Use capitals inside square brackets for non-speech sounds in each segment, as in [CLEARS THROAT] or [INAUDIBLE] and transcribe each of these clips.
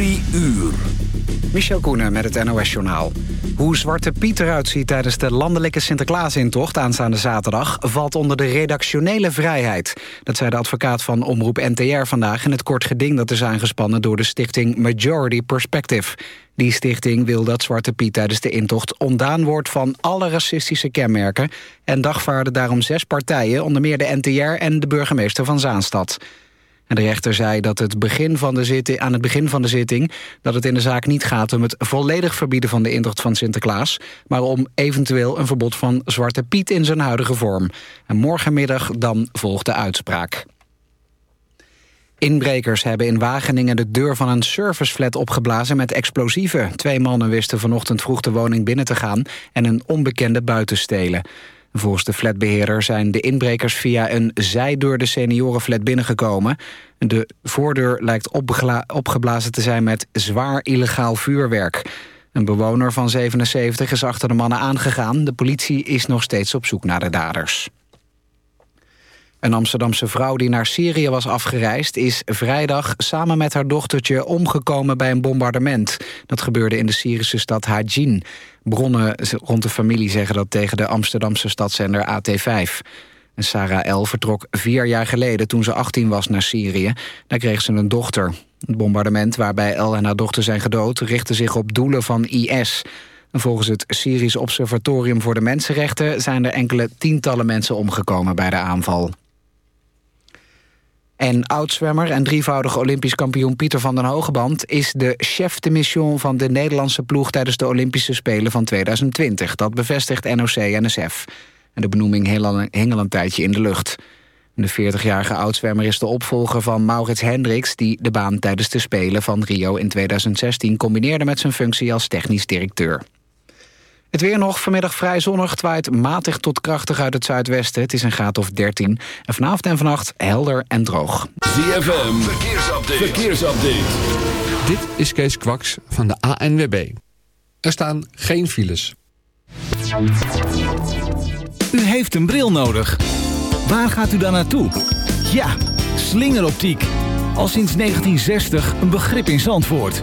Drie uur. Michel Koenen met het NOS-journaal. Hoe Zwarte Piet eruit ziet tijdens de landelijke Sinterklaasintocht aanstaande zaterdag... valt onder de redactionele vrijheid. Dat zei de advocaat van Omroep NTR vandaag... in het kort geding dat is aangespannen door de stichting Majority Perspective. Die stichting wil dat Zwarte Piet tijdens de intocht ontdaan wordt... van alle racistische kenmerken... en dagvaarden daarom zes partijen, onder meer de NTR... en de burgemeester van Zaanstad. De rechter zei dat het begin van de zitting, aan het begin van de zitting... dat het in de zaak niet gaat om het volledig verbieden van de intocht van Sinterklaas... maar om eventueel een verbod van Zwarte Piet in zijn huidige vorm. En morgenmiddag dan volgt de uitspraak. Inbrekers hebben in Wageningen de deur van een serviceflat opgeblazen met explosieven. Twee mannen wisten vanochtend vroeg de woning binnen te gaan... en een onbekende buiten stelen. Volgens de flatbeheerder zijn de inbrekers via een zijdeur de seniorenflat binnengekomen. De voordeur lijkt opgeblazen te zijn met zwaar illegaal vuurwerk. Een bewoner van 77 is achter de mannen aangegaan. De politie is nog steeds op zoek naar de daders. Een Amsterdamse vrouw die naar Syrië was afgereisd... is vrijdag samen met haar dochtertje omgekomen bij een bombardement. Dat gebeurde in de Syrische stad Hajin. Bronnen rond de familie zeggen dat tegen de Amsterdamse stadszender AT5. En Sarah L. vertrok vier jaar geleden toen ze 18 was naar Syrië. Daar kreeg ze een dochter. Het bombardement waarbij El en haar dochter zijn gedood... richtte zich op doelen van IS... volgens het Syrisch Observatorium voor de Mensenrechten... zijn er enkele tientallen mensen omgekomen bij de aanval. En oudzwemmer en drievoudige Olympisch kampioen Pieter van den Hogeband... is de chef de mission van de Nederlandse ploeg... tijdens de Olympische Spelen van 2020. Dat bevestigt NOC-NSF. En de benoeming hing al een tijdje in de lucht. De 40-jarige oudzwemmer is de opvolger van Maurits Hendricks... die de baan tijdens de Spelen van Rio in 2016 combineerde met zijn functie als technisch directeur. Het weer nog, vanmiddag vrij zonnig, het waait matig tot krachtig uit het zuidwesten. Het is een graad of 13. En vanavond en vannacht helder en droog. ZFM, verkeersupdate. verkeersupdate. Dit is Kees Kwaks van de ANWB. Er staan geen files. U heeft een bril nodig. Waar gaat u dan naartoe? Ja, slingeroptiek. Al sinds 1960 een begrip in Zandvoort.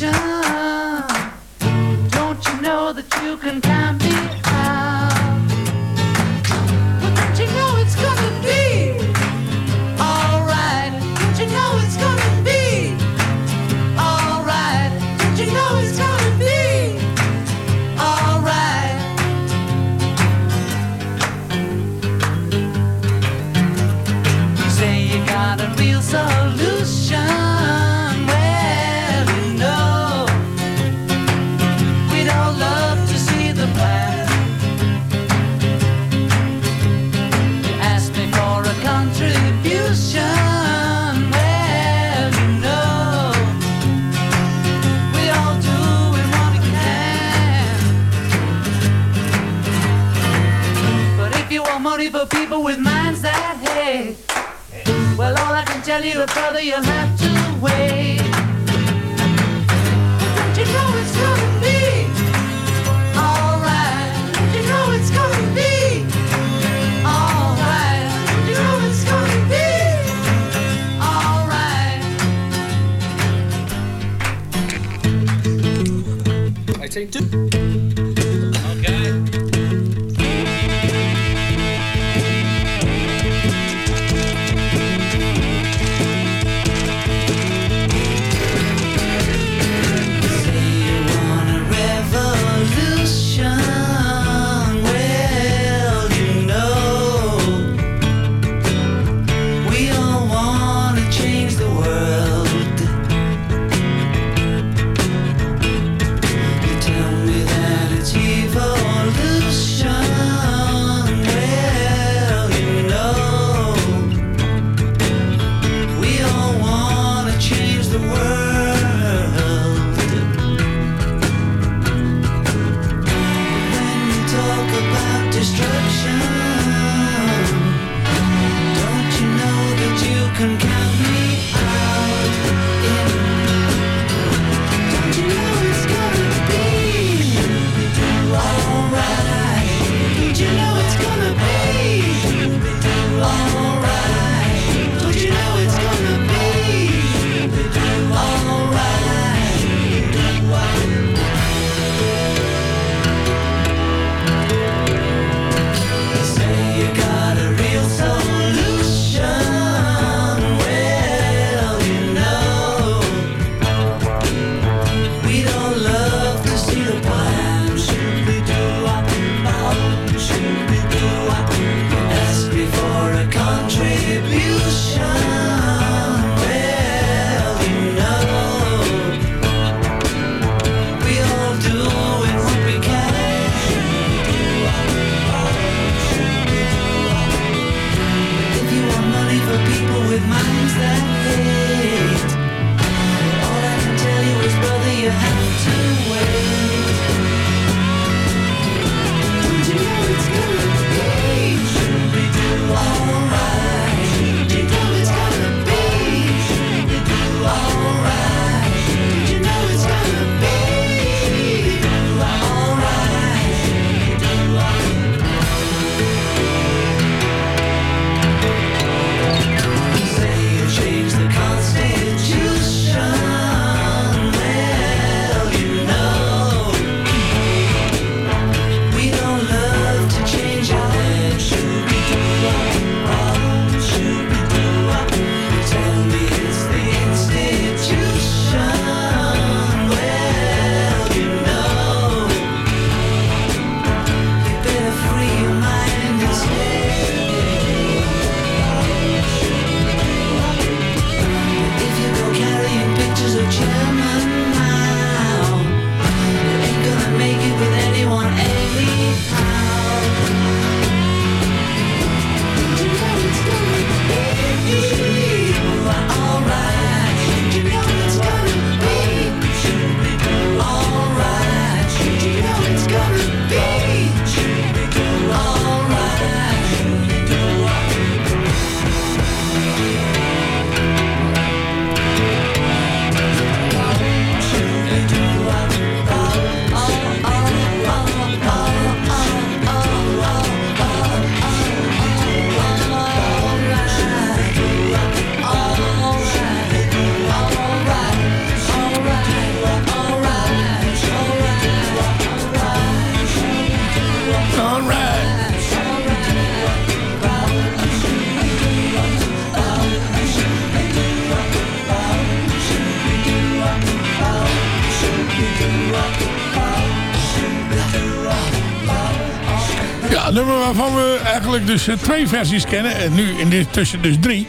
don't you know that you can for people with minds that hate. Well, all I can tell you, is brother, you'll have to wait. Don't you know it's gonna be alright? You know it's gonna be alright? Don't eigenlijk dus eh, twee versies kennen. En nu in dit tussen dus drie.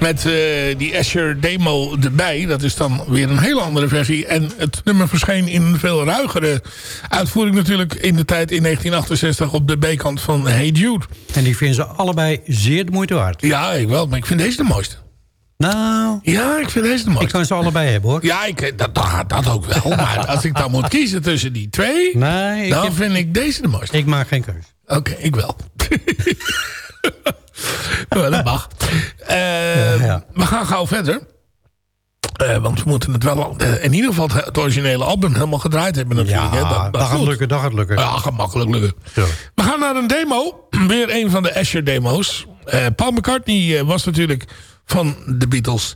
Met eh, die Asher demo erbij. Dat is dan weer een hele andere versie. En het nummer verscheen in een veel ruigere uitvoering natuurlijk. In de tijd in 1968 op de B-kant van Hey Jude. En die vinden ze allebei zeer de moeite waard. Ja, ik wel. Maar ik vind deze de mooiste. Nou, Ja, ik vind deze de mooiste. ik kan ze allebei hebben hoor. Ja, ik, dat, dat, dat ook wel. Maar als ik dan moet kiezen tussen die twee... Nee, ik, dan heb- vind ik deze de mooiste. ik maak geen keus. Oké, ik wel. Ja, [LAUGHS] dat mag. Eh, We gaan gauw verder. Eh, want we moeten het wel eh, in ieder geval het, het originele album helemaal gedraaid hebben natuurlijk. hè. Ja, dat gaat goed. lukken, dat gaat lukken. Ja, gaat makkelijk lukken. We gaan naar een demo. [CLEARS THROAT] Weer een van de Asher demo's. Eh, Paul McCartney was natuurlijk van de Beatles.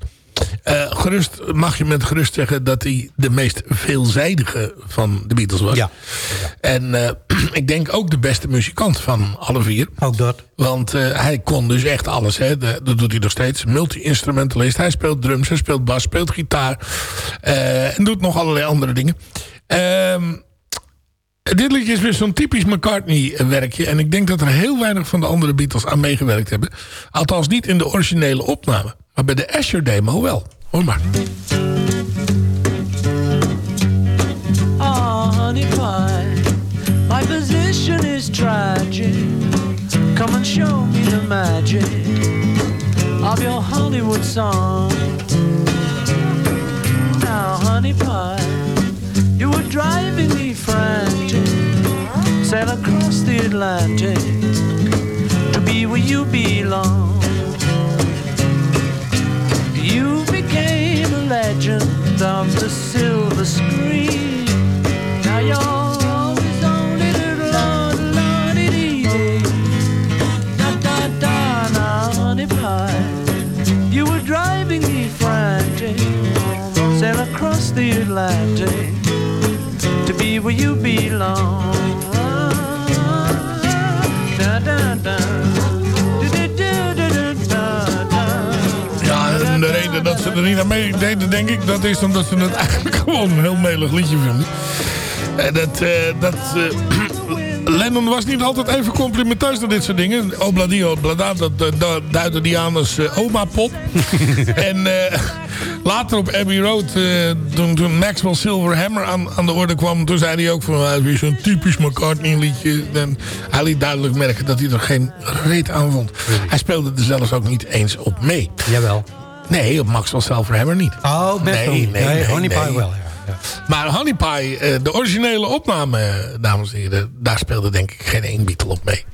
Gerust mag je met gerust zeggen dat hij de meest veelzijdige van de Beatles was. Ja. En eh, [CLEARS THROAT] ik denk ook de beste muzikant van alle vier. Ook dat. Want eh, hij kon dus echt alles. Hè. De- dat doet hij nog steeds. Multi-instrumentalist. Hij speelt drums, hij speelt bas, speelt gitaar. en doet nog allerlei andere dingen. Ehm, dit liedje is weer zo'n typisch McCartney-werkje. En ik denk dat er heel weinig van de andere Beatles aan meegewerkt hebben. Althans niet in de originele opname. Maar bij de Asher-demo wel. Hoor maar. Oh, honey pie, my position is tragic. Come and show me the magic of your Hollywood song. Now, honey pie, you were driving me frantic. Sail across the Atlantic to be where you belong. You became a legend of the silver screen. Now you're. You were driving me frantic. Sail across the Atlantic to be where you belong. Da-da-da. Du-du-du-du-du-da-da. Reden dat ze er niet aan meededen, denk ik... dat is omdat ze het [LAUGHS] eigenlijk gewoon een heel melig liedje vinden. En dat... eh, dat eh, [CLEARS THROAT] Lennon was niet altijd even complimenteus naar dit soort dingen. Obladi, oblada, dat eh, da- duidde die aan als oma-pop. [LAUGHS] en later op Abbey Road, toen, toen Maxwell Silverhammer aan, aan de orde kwam... toen zei hij ook van, ah, weer zo'n typisch McCartney liedje. En hij liet duidelijk merken dat hij er geen reet aan vond. Hij speelde er zelfs ook niet eens op mee. Jawel. Nee, op Maxwell Silverhammer niet. Oh, best Nee, nee, nee, Honey Pie nee. wel, ja. Maar Honey Pie, eh, de originele opname, dames en heren... daar speelde denk ik geen één Beatle op mee.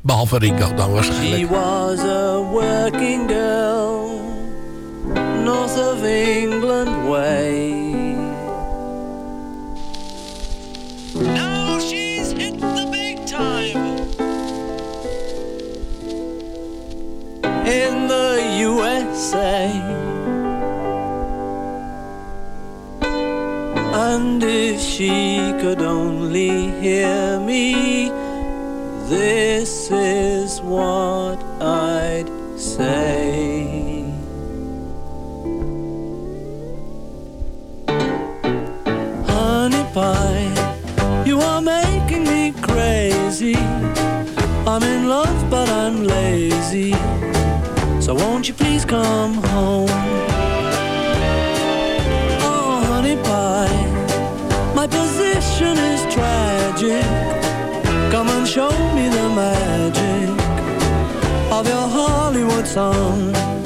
Behalve Ringo dan She was a working girl, north of England way. USA. And if she could only hear me, this is what I'd say. Honey pie, you are making me crazy. I'm in love, but I'm lazy. So won't you please come home? Oh, honey pie, my position is tragic. Come and show me the magic of your Hollywood song.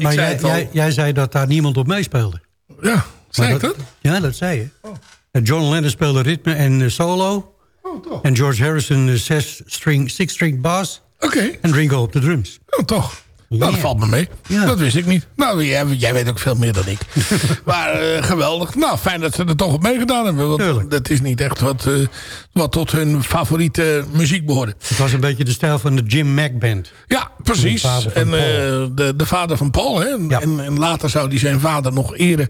Ik maar zei jij, jij, jij zei dat daar niemand op meespeelde. Ja, zei ik dat? Ja, dat zei je. En John Lennon speelde ritme en eh, solo. Oh, toch? En George Harrison de zes string, six string bass. Oké, En Ringo op de drums. oh, toch. Nou, dat valt me mee. Ja. Dat wist ik niet. Nou, jij, jij weet ook veel meer dan ik. [LAUGHS] maar eh, geweldig. Nou, fijn dat ze er toch op meegedaan hebben. Want Tuurlijk. dat is niet echt wat, eh, wat tot hun favoriete muziek behoorde. Het was een beetje de stijl van de Jim Mac Band. Ja, precies. De vader van En Paul. eh, de, de vader van Paul. Hè? En, Ja. en, en later zou hij zijn vader nog eren...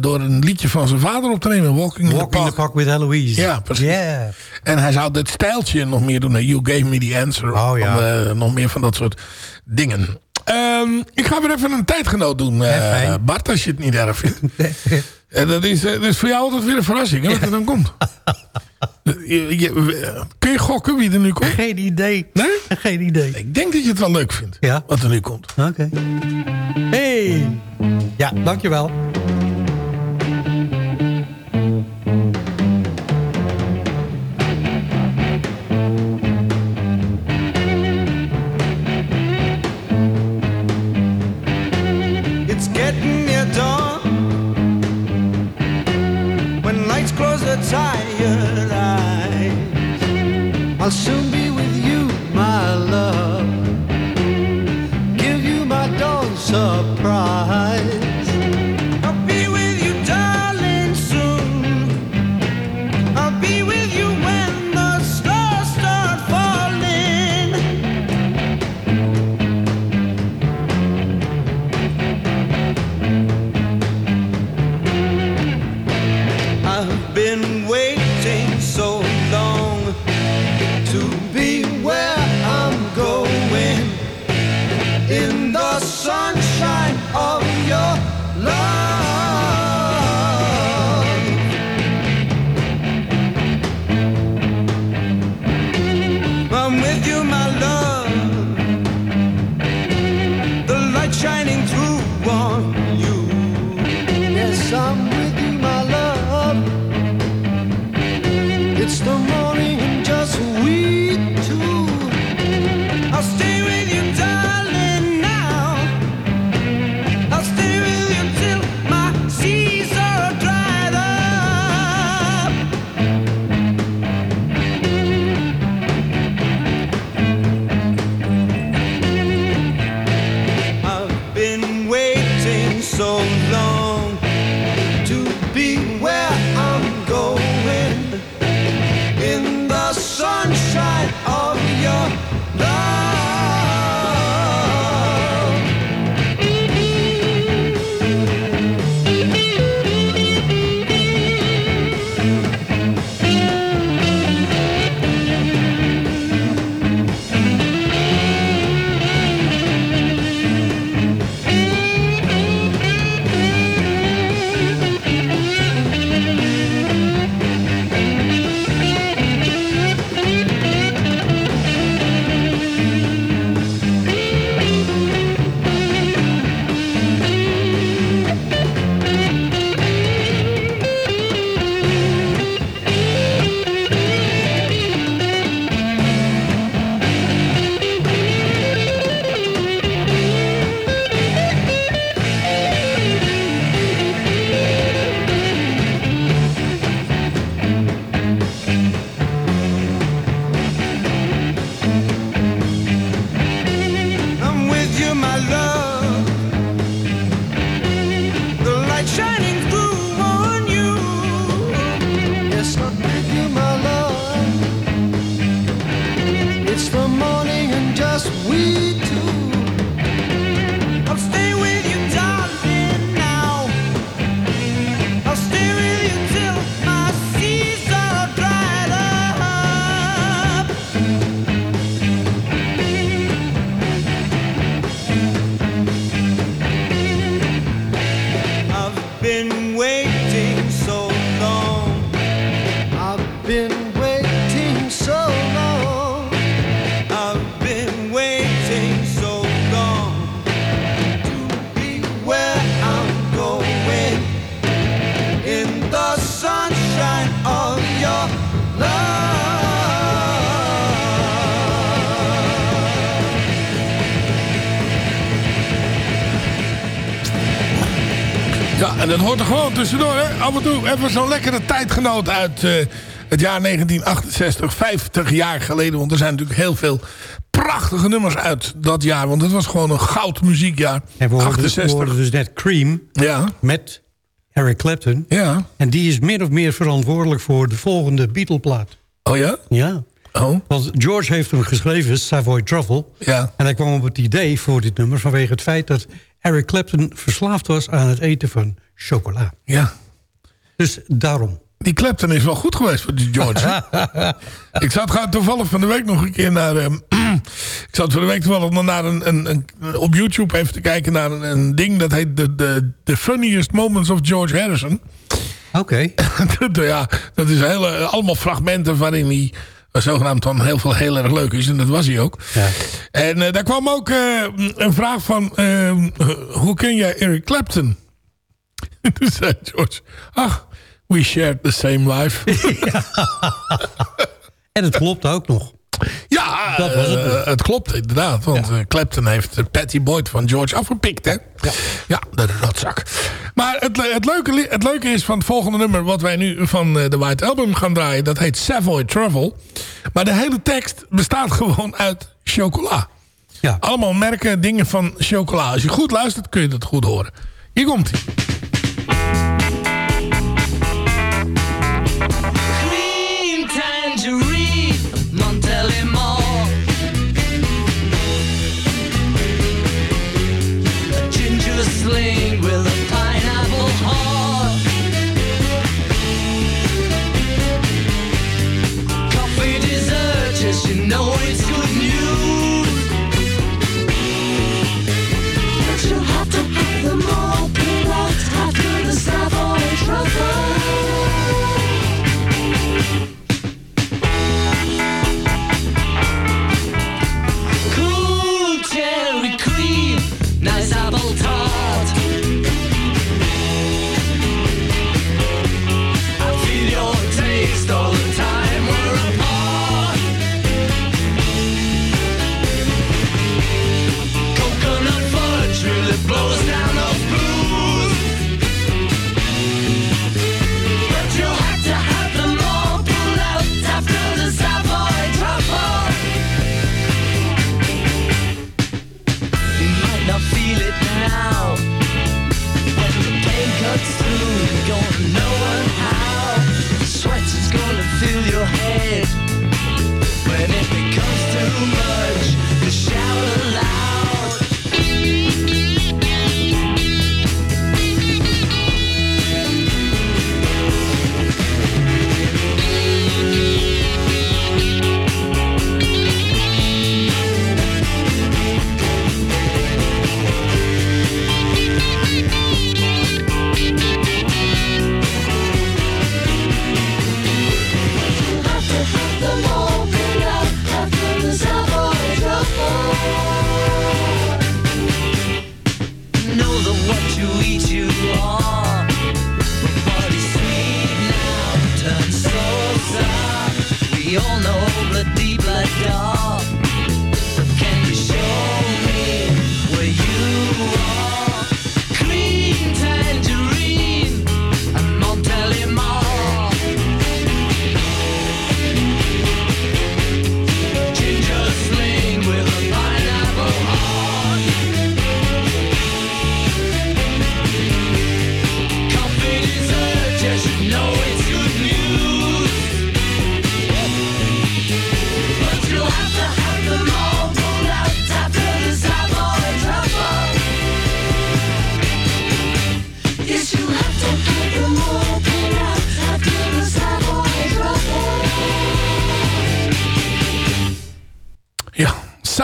door een liedje van zijn vader op te nemen. Walking, in the Walking Park. the Park with Eloise. Ja, precies. Yeah. En hij zou dit stijltje nog meer doen. You gave me the answer. Oh, ja. Nog meer van dat soort dingen. Ehm, ik ga weer even een tijdgenoot doen, eh. Bart, als je het niet erg vindt. [LAUGHS] En dat is, eh, dat is voor jou altijd weer een verrassing, hè, wat er dan komt. Je- je- kun je gokken wie er nu komt? Geen idee. Nee? Geen idee. Ik denk dat je het wel leuk vindt, Ja. wat er nu komt. Oké. Hey. Ja, dankjewel. En dat hoort er gewoon tussendoor. Hè? Af en toe even zo'n lekkere tijdgenoot uit eh, het jaar 1968. 50 jaar geleden. Want er zijn natuurlijk heel veel prachtige nummers uit dat jaar. Want het was gewoon een goud muziekjaar. En we hoorden, 68. we hoorden dus net Cream Ja. met Eric Clapton. Ja. En die is min of meer verantwoordelijk voor de volgende Beatle-plaat. Oh ja? Ja. Oh. Want George heeft hem geschreven, Savoy Truffle. Ja. En hij kwam op het idee voor dit nummer... vanwege het feit dat Eric Clapton verslaafd was aan het eten van chocola. Ja. Dus daarom. Die Clapton is wel goed geweest voor die George. [LAUGHS] ik zat toevallig van de week nog een keer naar... ehm, [CLEARS THROAT] ik zat van de week toevallig nog naar een, een, een- op YouTube even te kijken naar een, een ding... dat heet de, de, The Funniest Moments of George Harrison. Oké. [LAUGHS] ja, dat is hele, allemaal fragmenten waarin hij zogenaamd dan heel veel heel erg leuk is. En dat was hij ook. Ja. En eh, daar kwam ook eh, een vraag van... eh, hoe ken jij Eric Clapton? [LAUGHS] Toen zei George... Ach, we shared the same life. [LAUGHS] En het klopt ook nog. ja, Dat was het eh, dus. het klopt inderdaad. Want eh, Clapton heeft eh, Patty Boyd van George afgepikt. Hè? Ja. ja, de rotzak. Maar het, het, leuke, het leuke is van het volgende nummer... wat wij nu van eh, de White Album gaan draaien... dat heet Savoy Travel. Maar de hele tekst bestaat [LAUGHS] gewoon uit chocola. Ja. Allemaal merken, dingen van chocola. Als je goed luistert, kun je dat goed horen. Hier komt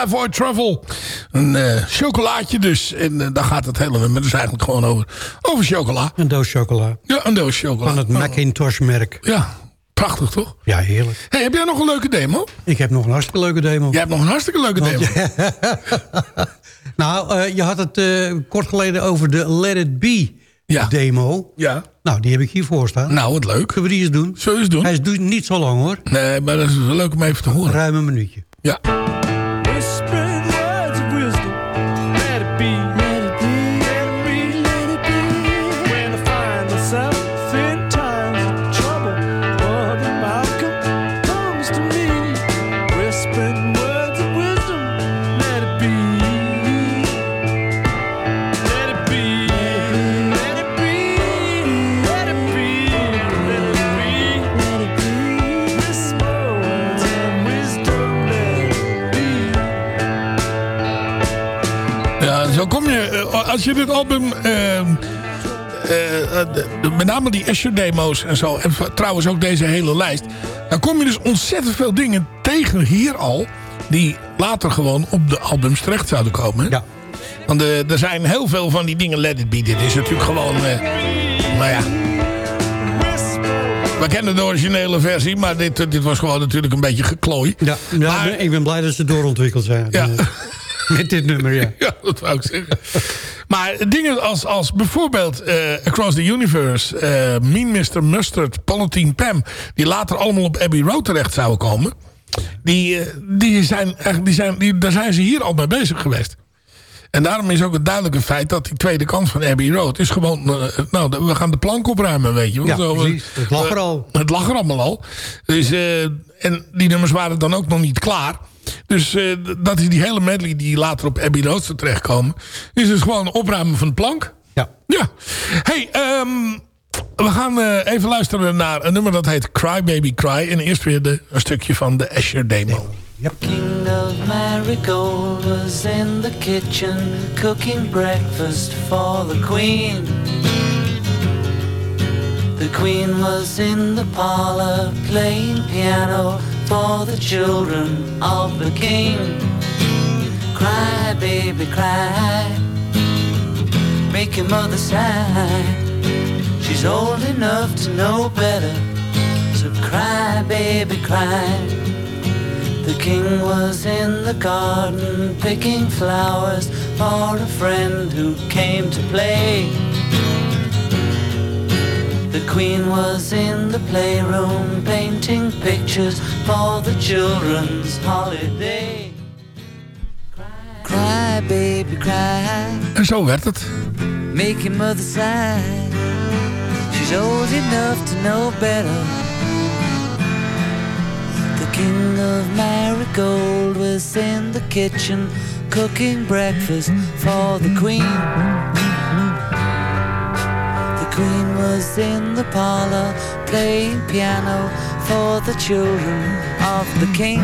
Savoy Truffle. Een eh, chocolaatje dus. En eh, daar gaat het hele nummer dus eigenlijk gewoon over. Over chocola. Een doos chocola. Ja, een doos chocola. Van het Macintosh-merk. Ja, prachtig toch? Ja, heerlijk. Hey, heb jij nog een leuke demo? Ik heb nog een hartstikke leuke demo. Jij hebt nog een hartstikke leuke demo. [LAUGHS] Nou, eh, je had het kort geleden over de Let It Be Ja. demo. Ja. Nou, die heb ik hiervoor staan. Nou, wat leuk. Zullen we die eens doen? Zullen we eens doen? Hij is du- niet zo lang hoor. Nee, maar dat is leuk om even te horen. Ruim een minuutje. Ja. Zo kom je, eh, als je dit album... eh, eh, de- de- met name die Asher demo's en zo. En trouwens ook deze hele lijst. Dan kom je dus ontzettend veel dingen tegen hier al. Die later gewoon op de albums terecht zouden komen. hè? Ja. Want eh, er zijn heel veel van die dingen. Let It Be. Dit is natuurlijk gewoon... eh nou ja. We kennen de originele versie. Maar dit, eh, dit was gewoon natuurlijk een beetje geklooi. Ja, ja Maar- ik ben blij dat ze doorontwikkeld zijn. Ja. [LAUGHS] [LAUGHS] Met dit nummer, ja. Ja, dat wou ik zeggen. Maar dingen als, als bijvoorbeeld eh, Across the Universe... eh, Mean Mr. Mustard, Palatine Pam... die later allemaal op Abbey Road terecht zouden komen... die, eh, die zijn, echt- die zijn, die, daar zijn ze hier al mee bezig geweest. En daarom is ook het duidelijke feit dat die tweede kant van Abbey Road... is gewoon, nou, we gaan de plank opruimen, weet je wel. Ja, Zo, precies. Het lag er al. het lag er allemaal al. Dus, en die nummers waren dan ook nog niet klaar. Dus eh, dat is die hele medley die later op Abbey Road zou terechtkomen. Is dus gewoon opruimen van de plank. Ja. Ja. Hey, ehm, we gaan eh, even luisteren naar een nummer dat heet Cry Baby Cry. En eerst weer de, een stukje van de Asher demo. King of Marigold was in the kitchen cooking breakfast for the Queen. The Queen was in the parlor playing piano for the children of the King. Cry, baby, cry. Make your mother sigh. She's old enough to know better. So cry, baby, cry. The king was in the garden picking flowers for a friend who came to play. The queen was in the playroom painting pictures for the children's holiday. Cry, baby, cry. En zo werd het. Make your mother sigh. She's old enough to know better. The king of Marigold was in the kitchen cooking breakfast for the queen. Was in the parlor playing piano for the children of the king.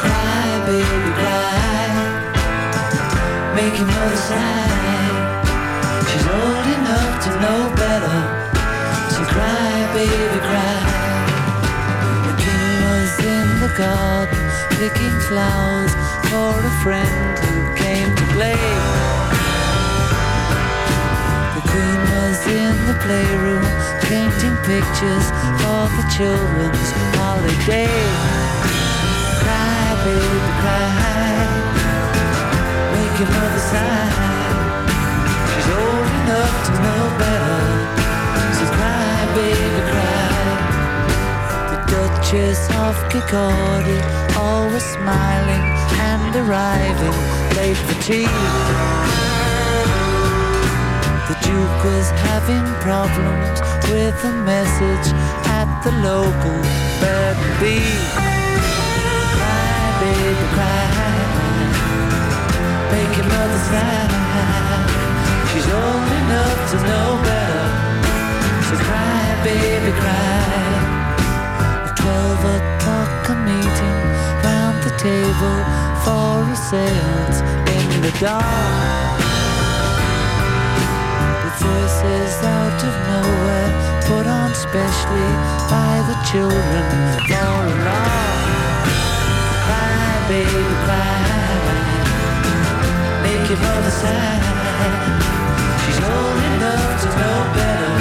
Cry, baby, cry. Make your mother sigh. She's old enough to know better. So cry, baby, cry. The king was in the garden picking flowers for a friend who came to play. The playroom painting pictures for the children's holiday. Cry, baby, cry. Make your mother sigh. She's old enough to know better. So cry, baby, cry. The Duchess of Kirkcaldy, always smiling and arriving late for tea. Duke was having problems with a message at the local bird bee. Cry, baby, cry. Make your mother sigh. She's old enough to know better. So cry, baby, cry. At twelve o'clock a meeting round the table for a seance in the dark. Voices out of nowhere put on specially by the children for a laugh. Cry, baby, cry. Make your mother sigh. She's old enough to know better.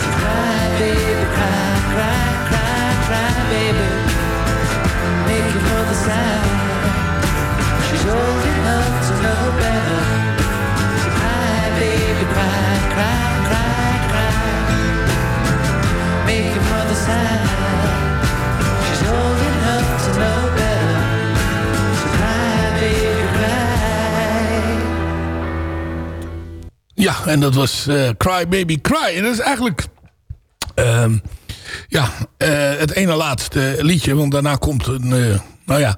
So cry, baby, cry, cry, cry, cry, baby. Make your mother sigh. She's old enough to know better. Ja, en dat was eh, Cry Baby Cry. En dat is eigenlijk... ehm, ja, eh, het ene laatste liedje. Want daarna komt een... eh, nou ja,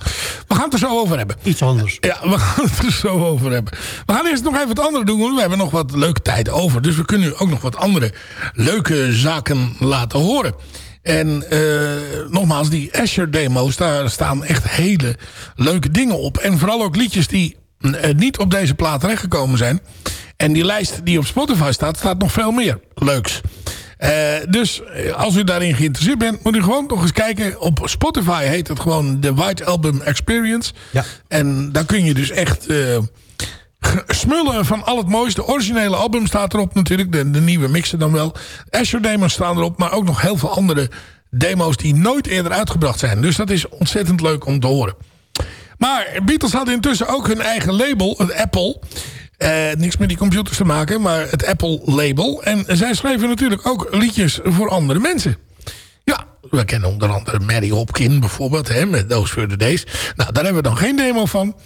we gaan het er zo over hebben. Iets anders. Ja, we gaan het er zo over hebben. We gaan eerst nog even wat andere doen. Want we hebben nog wat leuke tijd over. Dus we kunnen u ook nog wat andere leuke zaken laten horen. En eh, nogmaals, die Asher demo's, daar staan echt hele leuke dingen op. En vooral ook liedjes die eh, niet op deze plaat terechtgekomen zijn. En die lijst die op Spotify staat, staat nog veel meer leuks. Eh, dus eh, als u daarin geïnteresseerd bent, moet u gewoon nog eens kijken. Op Spotify heet het gewoon The White Album Experience. Ja. En daar kun je dus echt eh, smullen van al het mooiste. De originele album staat erop natuurlijk. De, de nieuwe mixen dan wel. Asher demos staan erop. Maar ook nog heel veel andere demo's die nooit eerder uitgebracht zijn. Dus dat is ontzettend leuk om te horen. Maar Beatles hadden intussen ook hun eigen label, het Apple. Eh, niks met die computers te maken, maar het Apple-label. En zij schreven natuurlijk ook liedjes voor andere mensen. Ja, we kennen onder andere Mary Hopkin bijvoorbeeld, hè, met Those Further Days. Nou, daar hebben we dan geen demo van.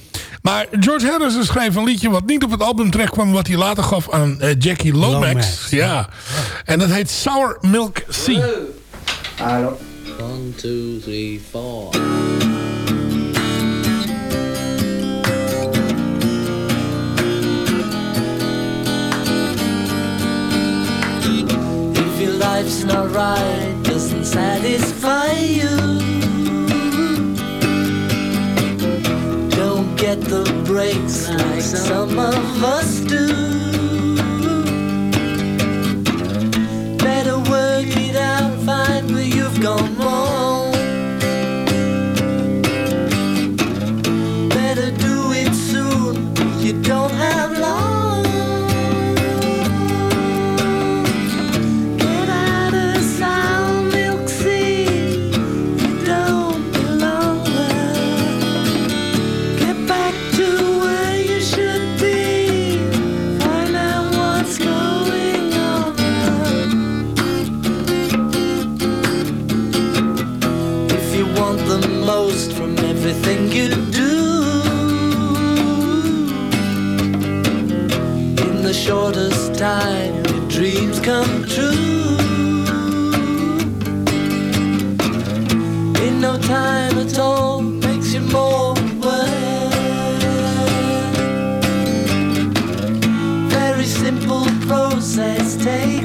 Maar George Harrison schreef een liedje wat niet op het album terecht kwam... wat hij later gaf aan eh, Jackie Lomax. Ja. ja. En dat heet Sour Milk Sea. Hallo. 1, 2, 3, life's not right, doesn't satisfy you. Don't get the breaks like some of us do. Better work it out, find where you've gone wrong. Better do it soon, you don't have long. Shortest time your dreams come true. In no time at all makes you more aware Very simple process takes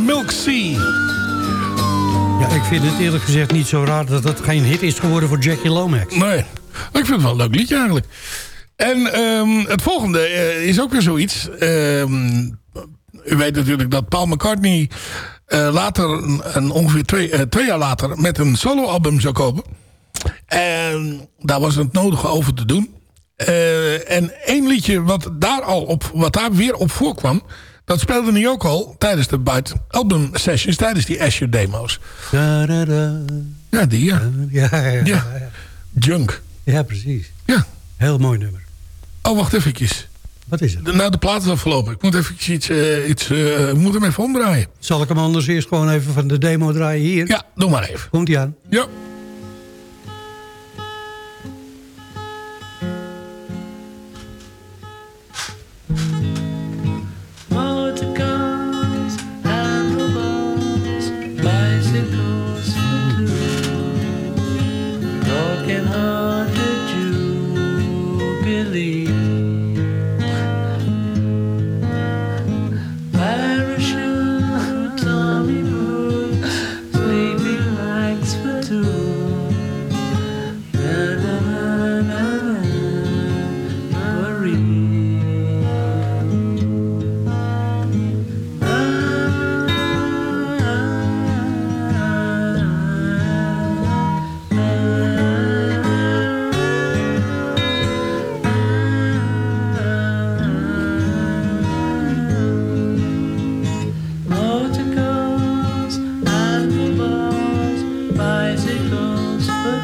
Milk Sea. Ja, ik vind het eerlijk gezegd niet zo raar dat het geen hit is geworden voor Jackie Lomax. Nee, ik vind het wel een leuk liedje eigenlijk. En ehm, het volgende eh, is ook weer zoiets. Ehm, u weet natuurlijk dat Paul McCartney eh, later, een, ongeveer twee, eh, twee jaar later, met een soloalbum zou komen. En daar was het nodige over te doen. En één liedje wat daar, al op, wat daar weer op voorkwam... dat speelde hij ook al tijdens de Byte album sessions... tijdens die Asher demo's. Da, da, da. Ja, die ja. Ja, ja, ja. Ja. Junk. Ja, precies. Ja. Heel mooi nummer. Oh, wacht eventjes. Wat is het? De, nou, de plaat is afgelopen. Ik moet even iets... eh, iets eh, ik moet hem even omdraaien. Zal ik hem anders eerst gewoon even van de demo draaien hier? Ja, doe maar even. Komt ie aan? Ja.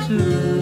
to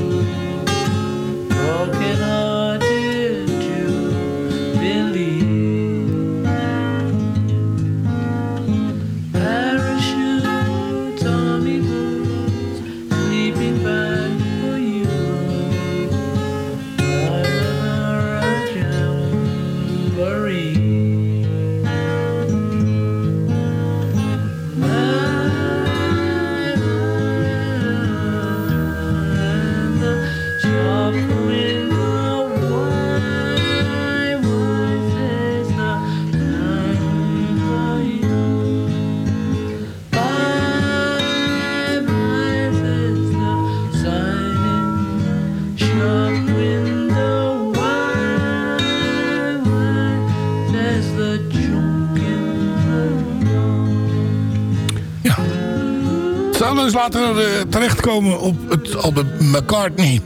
later eh, terechtkomen op het album McCartney.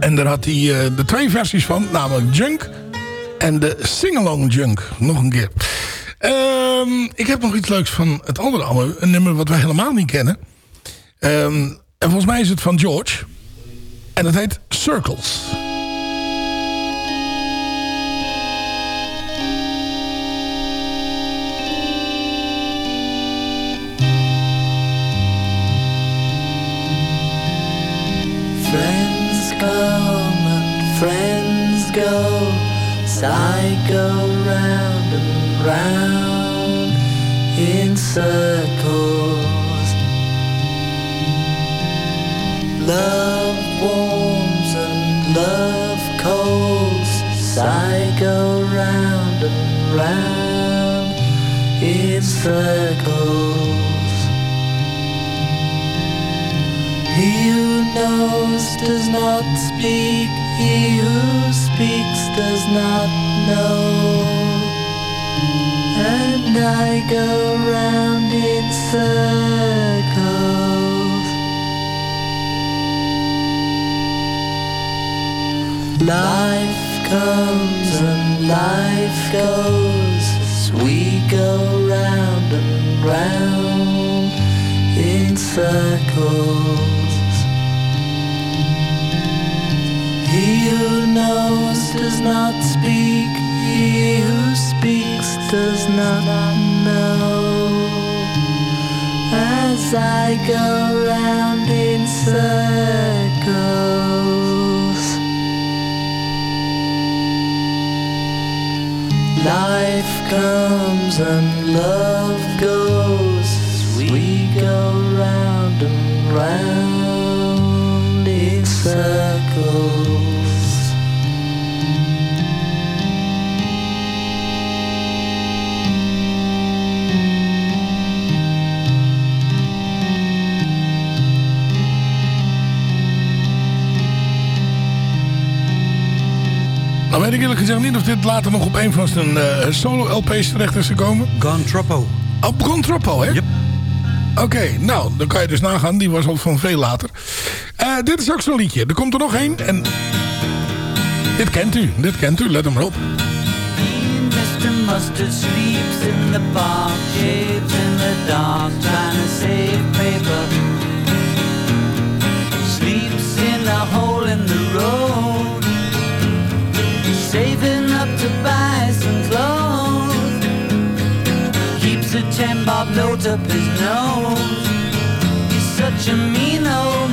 En daar had hij eh, de twee versies van, namelijk Junk en de Singalong Junk. Nog een keer. Ehm, ik heb nog iets leuks van het andere album. Een nummer wat wij helemaal niet kennen. Ehm, en volgens mij is het van George. En het heet Circles. I go round and round in circles. Love warms and love colds, I go round and round in circles. He who knows does not speak, he who speaks does not know. And I go round in circles. Life comes and life goes as we go round and round in circles. He who knows does not speak, he who speaks does not know. As I go round in circles. Life comes and love goes we go round and round in circles. Nou weet ik eerlijk gezegd niet of dit later nog op een van zijn eh, solo-LP's terecht is gekomen. Gone Troppo. Oh, Gone Troppo, hè? Yep. Oké, nou, dan kan je dus nagaan. Die was al van veel later. Eh, dit is ook zo'n liedje. Er komt er nog één. En... Dit kent u, dit kent u, let hem erop. Mr. Mustard sleeps in the park, shapes in the dark, trying to save paper. Sleeps in a hole in the road, saving up to buy some clothes. Keeps a ten bob note up his nose. He's such a mean old.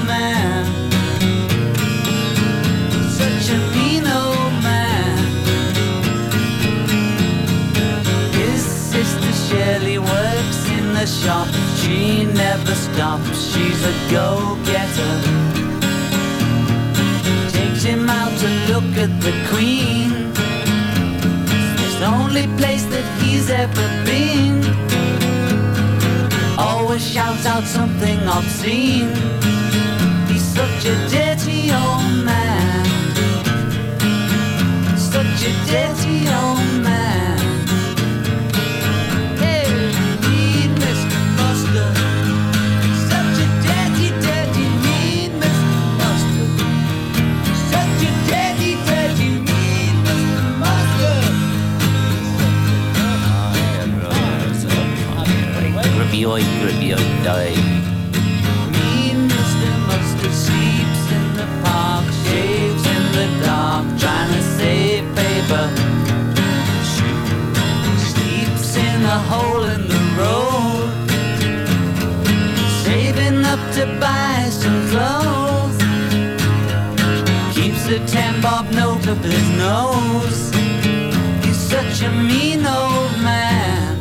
Shop. She never stops. She's a go-getter. Takes him out to look at the Queen. It's the only place that he's ever been. Always shouts out something obscene. He's such a dirty old man. Dirty, mean Mr. Mustard. Grippy oi, grippy oi, die. Mean Mr. Mustard sleeps in the park, shaves in the dark, trying to paper. Sleeps in a hole in the road, saving up to buy some clothes. Keeps a ten bob note up his nose. He's such a mean old man.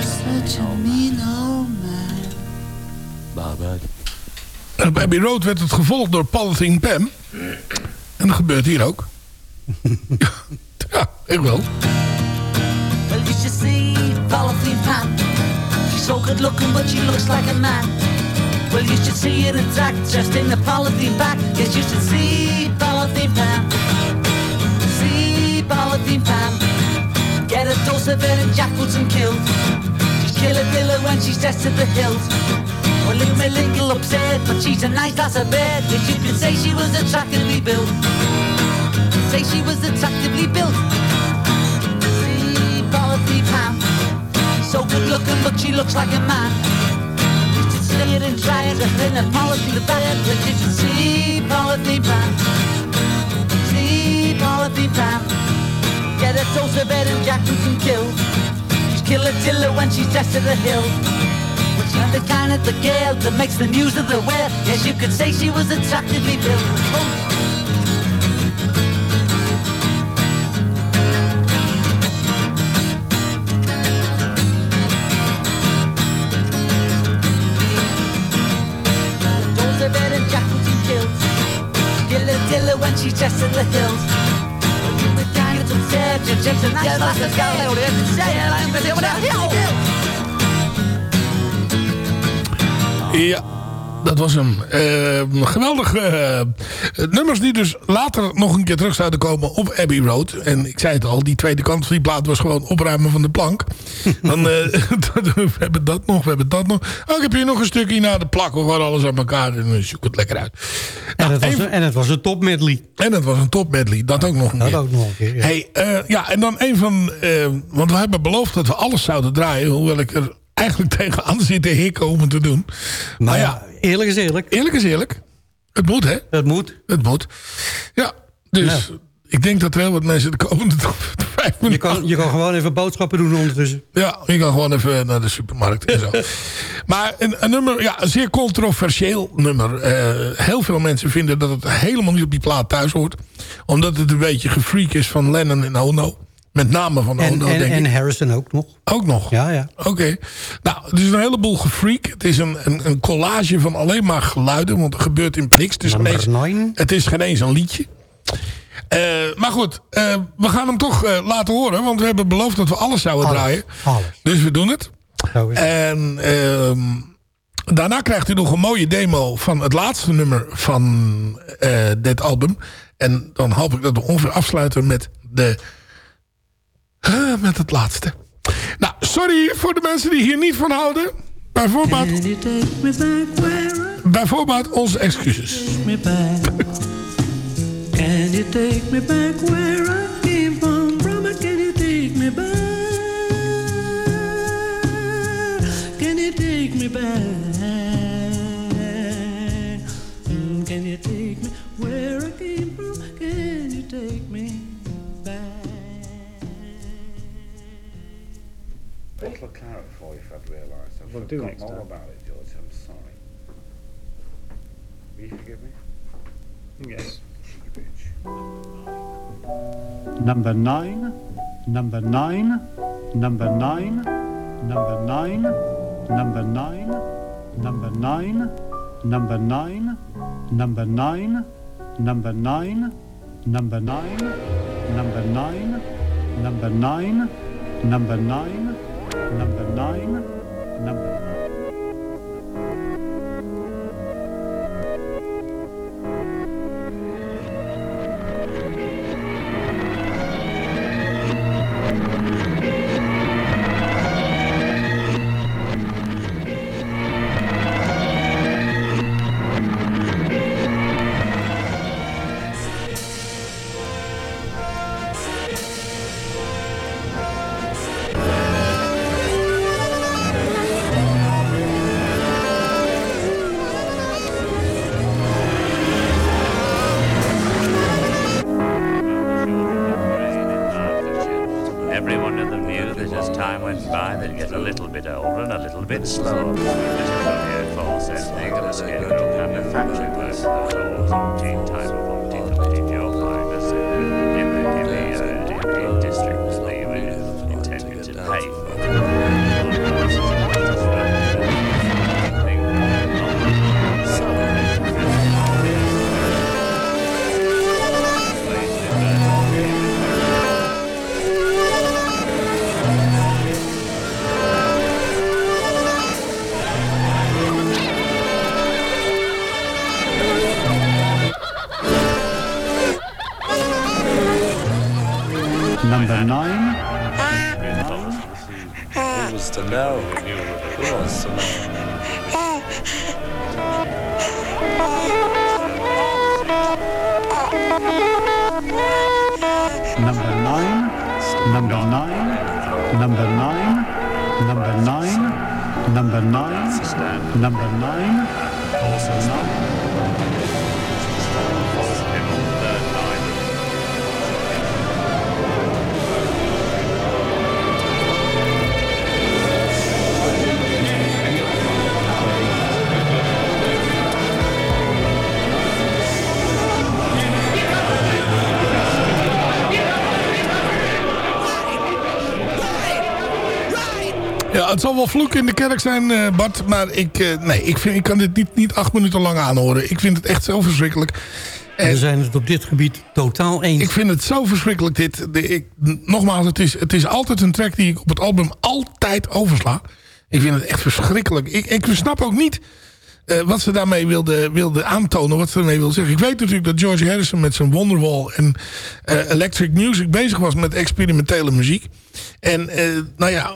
Such a mean old man. En op Abbey Road werd het gevolgd door Palatine Pam. En dat gebeurt hier ook. ja, ik wel. Well, you should see Polythene Pam. She's so good looking, but she looks like a man. Well, you should see it intact, just in the polythene back. Yes, you should see Polythene Pam. See Polythene Pam. Get a dose of it and jackboots and kill. She's killer when she's dressed to the hilt. Well, may linkle upset, but she's a nice lass of bed. Yes, you could say she was attractively built. Say she was attractively built. See Polythene Pam. So good looking, but she looks like a man. You should see it and try it, and then Polythene Pam. You should see Polythene Pam. See Polythene Pam. Get a toast of bed and Jack who can kill. She's kill a tiller when she's dressed to the hill. But she's the kind of the girl that makes the news of the world. Yes, you could say she was attractively built. Oh. Those are better jackals and kills. Dilla dilla when she's dressed in the hills. The kind of upset, Jim Jimson, nice lasses go. Say it, I'm busy with that. Ja, dat was hem. Eh, geweldig. eh, nummers die dus later nog een keer terug zouden komen op Abbey Road. En ik zei het al, die tweede kant van die plaat was gewoon opruimen van de plank. [LAUGHS] Dan, eh, [LAUGHS] we hebben dat nog, we hebben dat nog. Oh, ik heb hier nog een stukje na de plak. We gewoon alles aan elkaar en dan zoek het lekker uit. En, Nou, het was een, en het was een top medley. en het was een top medley. Dat ook nog een Dat keer. ook nog een keer. Ja. Hey, eh, ja, en dan een van... want we hebben beloofd dat we alles zouden draaien. Hoewel ik er eigenlijk tegenaan zit te hikken om het te doen. maar ja, eerlijk is eerlijk. Eerlijk is eerlijk. Het moet, hè? Het moet. Het moet. Ja, dus Ja. ik denk dat er heel wat mensen de komende [LAUGHS] vijf Je minuten... kan, je kan gewoon even boodschappen doen ondertussen. Ja, je kan gewoon even naar de supermarkt en zo. [LAUGHS] maar een, een nummer, ja, een zeer controversieel nummer. Eh, heel veel mensen vinden dat het helemaal niet op die plaat thuis hoort. Omdat het een beetje gefreak is van Lennon en Ono. Met name van En, Ono, en, denk en ik. Harrison ook nog. Ook nog? Ja, ja. Oké. Nou, het is een heleboel gefreak. Het is een, een, een collage van alleen maar geluiden. Want er gebeurt in niks. Het is, geen Nummer eens, nine. het is geen eens een liedje. Eh, maar goed, eh, we gaan hem toch eh, laten horen. Want we hebben beloofd dat we alles zouden Alles, draaien. alles. Dus we doen het. Zo is het. En ehm, daarna krijgt u nog een mooie demo van het laatste nummer van dit album. En dan hoop ik dat we ongeveer afsluiten met, de, eh, met het laatste. Nou, sorry voor de mensen die hier niet van houden. Bijvoorbeeld, bijvoorbeeld onze excuses. take me back? Can you take me back where I Well, do forgot next more time. about it, George. I'm sorry. Will you forgive me? Yes. Cheeky bitch. Number nine, number nine, number nine, number nine, number nine, number nine, number nine, number nine, number nine, number nine, number nine, number nine, number nine, number nine, number slow. Nine, number nine, number nine, number nine. Ja, het zal wel vloek in de kerk zijn, eh, Bart. Maar ik, eh, nee, ik, vind, ik kan dit niet, niet acht minuten lang aanhoren. Ik vind het echt zo verschrikkelijk. We zijn het op dit gebied totaal eens. Ik vind het zo verschrikkelijk dit. Ik, nogmaals, het is, het is altijd een track die ik op het album altijd oversla. Ik vind het echt verschrikkelijk. Ik, ik snap ook niet eh, wat ze daarmee wilde, wilde aantonen. Wat ze ermee wilde zeggen. Ik weet natuurlijk dat George Harrison met zijn Wonderwall en eh, Electric Music bezig was met experimentele muziek. En eh, nou ja,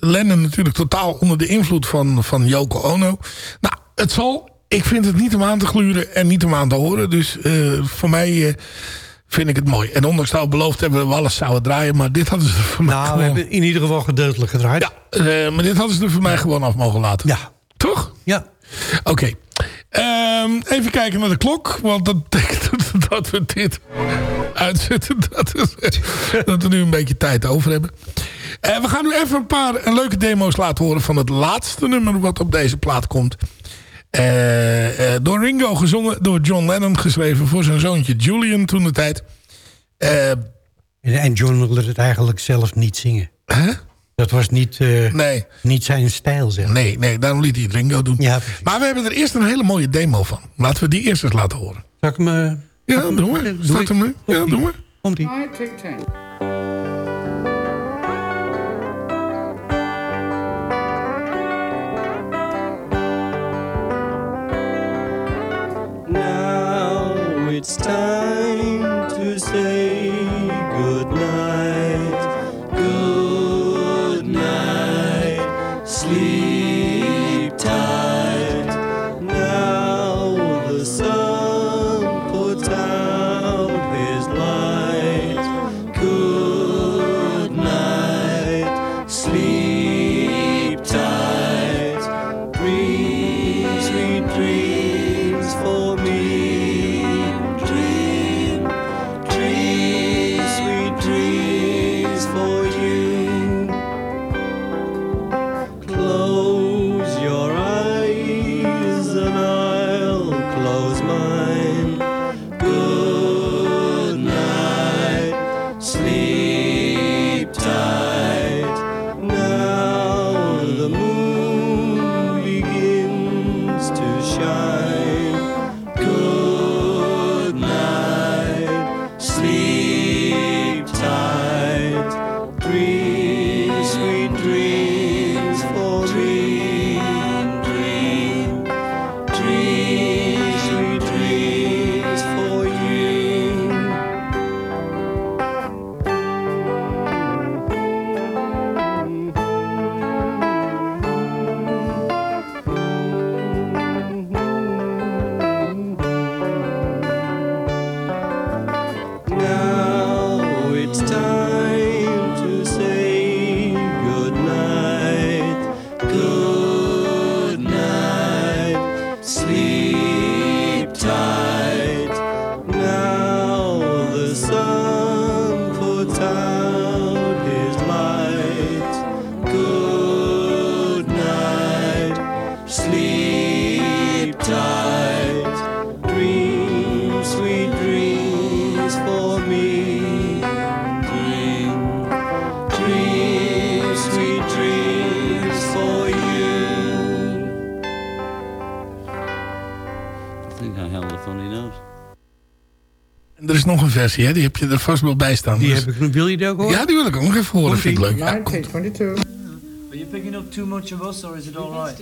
Lennon natuurlijk totaal onder de invloed van, van Yoko Ono. Nou, het zal... Ik vind het niet om aan te gluren en niet om aan te horen. Dus voor mij... vind ik het mooi. En ondanks dat we beloofd hebben dat we alles zouden draaien. Maar dit hadden ze voor mij Nou, we hebben in ieder geval gedeeltelijk gedraaid. Ja, maar dit hadden ze er voor mij gewoon af mogen laten. Ja. Toch? Ja. Oké. Ehm, even kijken naar de klok. Want dat betekent [LAUGHS] dat we dit uitzetten. [LAUGHS] Dat, is- dat we nu een beetje tijd over hebben. Eh, we gaan nu even een paar leuke demo's laten horen van het laatste nummer wat op deze plaat komt. Eh, eh, door Ringo gezongen, door John Lennon geschreven voor zijn zoontje Julian toen de tijd. En John wilde het eigenlijk zelf niet zingen. Hè? Dat was niet, eh, nee. niet zijn stijl, zeg. Nee, nee, daarom liet hij het Ringo doen. Ja, maar we hebben er eerst een hele mooie demo van. Laten we die eerst eens laten horen. Zal ik hem... eh, Ja, doe maar. doe Staat ik. hem nu? Ja, doe maar. Take ten. Now it's time to say versie, hè? die heb je er vast wel bij staan. Die Dus- heb ik, wil je die ook horen? Ja, die wil ik ook nog even horen. Vind ik leuk. Ja, komt. 1922. Are you picking up too much of us, or is it all right?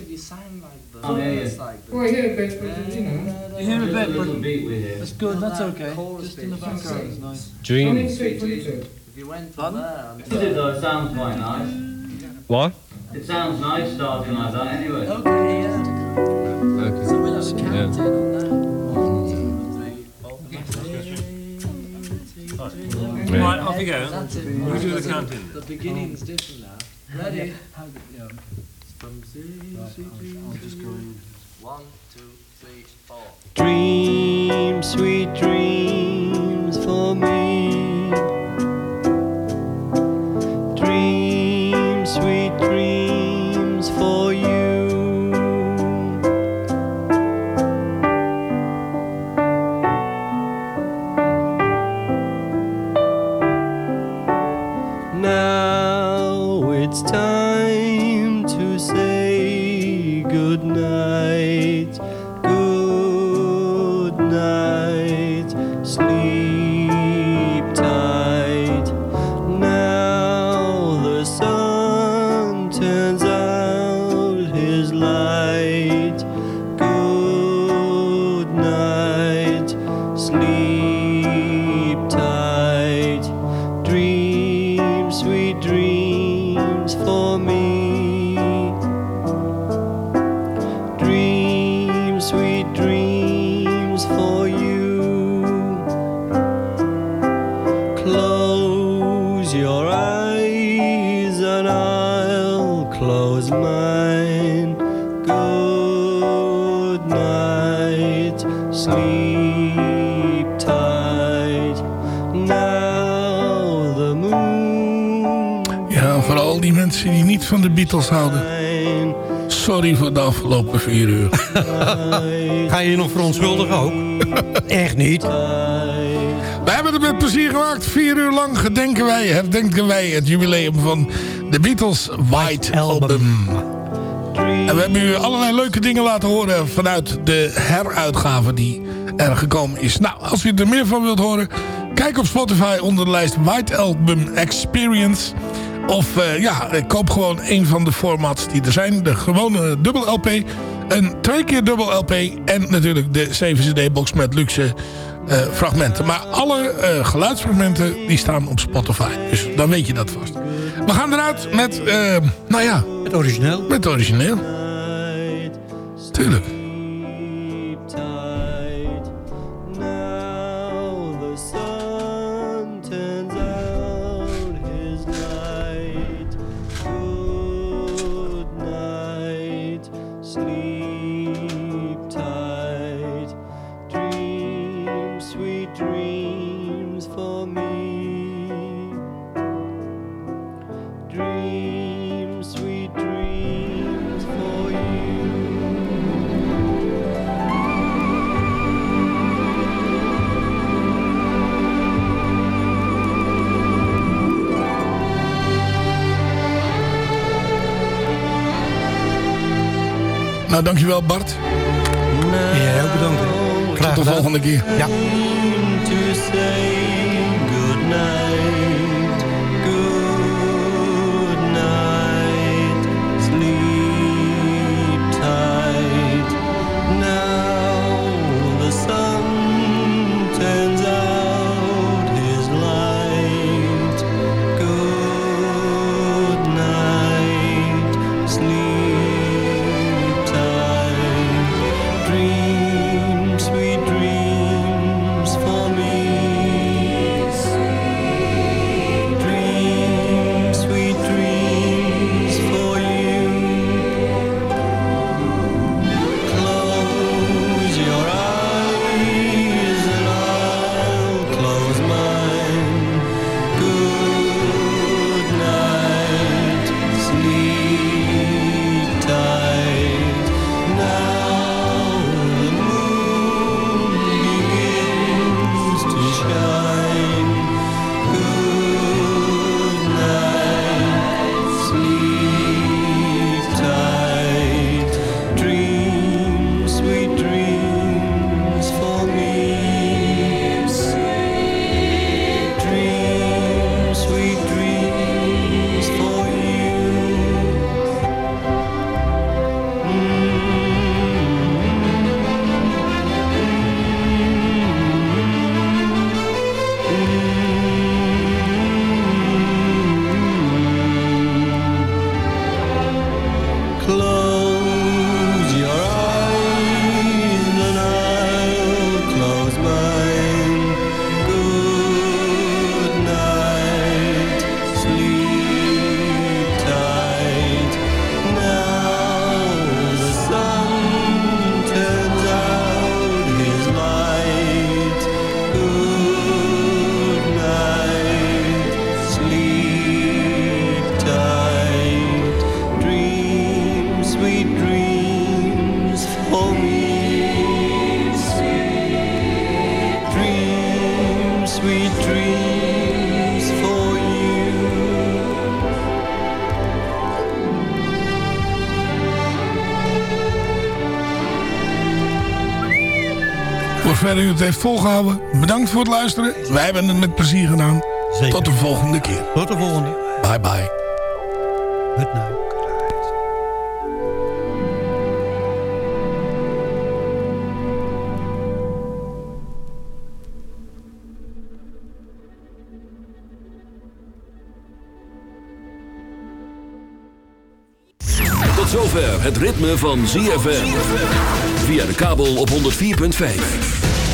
Oh, yeah, yeah. Well, I hear a bit, but you know. You hear a bit, but that's good. That's okay. Just in the background is nice. Dream. 1922. If you went from there, It though, it sounds quite nice. What? It sounds nice starting like that anyway. Okay, yeah. So we'll have a count in on that. Right, off you go. That's it. We do the counting. The beginning's different now. Ready? Yeah. From C, C, D, I'll just go. One, two, three, four. Dream sweet dreams Sleep Beatles houden. Sorry voor de afgelopen vier uur. [LAUGHS] Ga je je nog verontschuldigen ook? [LAUGHS] Echt niet. We hebben het met plezier gemaakt. Vier uur lang gedenken wij, herdenken wij het jubileum van de Beatles White Album. En we hebben u allerlei leuke dingen laten horen vanuit de heruitgave die er gekomen is. Nou, als u er meer van wilt horen, kijk op Spotify onder de lijst White Album Experience. Of eh, ja, koop gewoon een van de formats die er zijn. De gewone dubbel LP, een twee keer dubbel LP en natuurlijk de 7 CD box met luxe eh, fragmenten. Maar alle eh, geluidsfragmenten die staan op Spotify. Dus dan weet je dat vast. We gaan eruit met, nou ja... Het origineel. Met het origineel. Tuurlijk. Nou, dankjewel Bart. Jij ook bedankt. hè. Graag Tot de volgende keer. Ja. Zover u het heeft volgehouden, bedankt voor het luisteren. Wij hebben het met plezier gedaan. Tot de volgende keer. Tot de volgende. Bye bye. Good night. Tot zover het ritme van ZFM. Via de kabel op 104.5.